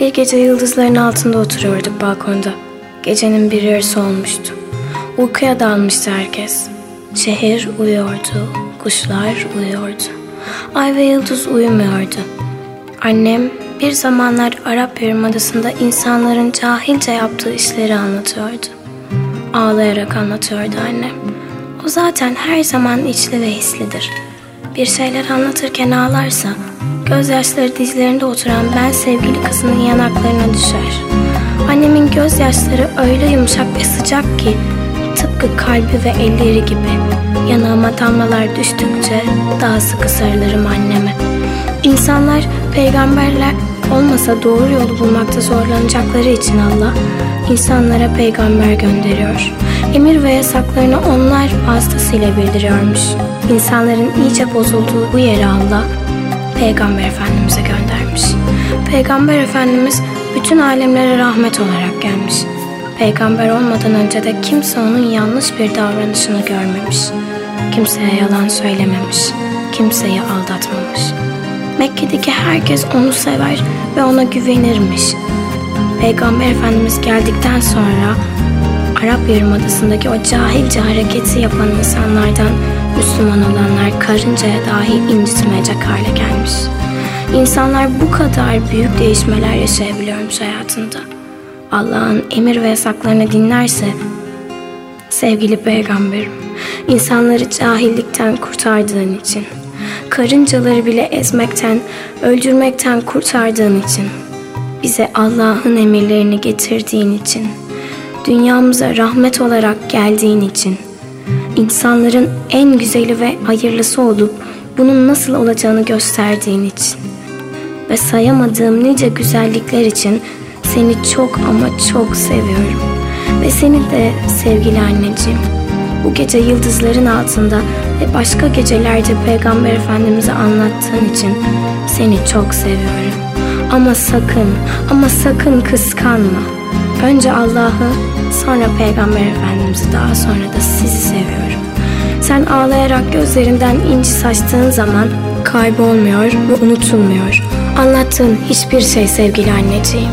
Bir gece yıldızların altında oturuyorduk balkonda. Gecenin bir yarısı olmuştu. Uykuya dalmıştı herkes. Şehir uyuyordu, kuşlar uyuyordu. Ay ve yıldız uyumuyordu. Annem bir zamanlar Arap Yarımadası'nda insanların cahilce yaptığı işleri anlatıyordu. Ağlayarak anlatıyordu annem. O zaten her zaman içli ve hislidir. Bir şeyler anlatırken ağlarsa gözyaşları dizlerinde oturan ben sevgili kızının yanaklarına düşer. Annemin gözyaşları öyle yumuşak ve sıcak ki tıpkı kalbi ve elleri gibi. Yanağıma damlalar düştükçe daha sıkı sarılırım anneme. İnsanlar peygamberler olmasa doğru yolu bulmakta zorlanacakları için Allah insanlara peygamber gönderiyor. Emir ve yasaklarını onlar vasıtasıyla bildiriyormuş. İnsanların iyice bozulduğu bu yere Allah Peygamber Efendimiz'e göndermiş. Peygamber Efendimiz bütün alemlere rahmet olarak gelmiş. Peygamber olmadan önce de kimse onun yanlış bir davranışını görmemiş. Kimseye yalan söylememiş. Kimseyi aldatmamış. Mekke'deki herkes onu sever ve ona güvenirmiş. Peygamber Efendimiz geldikten sonra Arap Yarımadası'ndaki o cahilce hareketi yapan insanlardan Müslüman olanlar karıncaya dahi incitmeyecek hale gelmiş. İnsanlar bu kadar büyük değişmeler yaşayabiliyormuş hayatında. Allah'ın emir ve yasaklarını dinlerse sevgili peygamberim insanları cahillikten kurtardığın için karıncaları bile ezmekten, öldürmekten kurtardığın için bize Allah'ın emirlerini getirdiğin için dünyamıza rahmet olarak geldiğin için insanların en güzeli ve hayırlısı olup bunun nasıl olacağını gösterdiğin için ve sayamadığım nice güzellikler için seni çok ama çok seviyorum. Ve seni de sevgili anneciğim bu gece yıldızların altında ve başka gecelerde Peygamber Efendimiz'e anlattığın için seni çok seviyorum. Ama sakın, ama sakın kıskanma. Önce Allah'ı, sonra Peygamber Efendimiz'i, daha sonra da sizi seviyorum. Sen ağlayarak gözlerinden inci saçtığın zaman kaybolmuyor ve unutulmuyor. Anlattığın hiçbir şey sevgili anneciğim.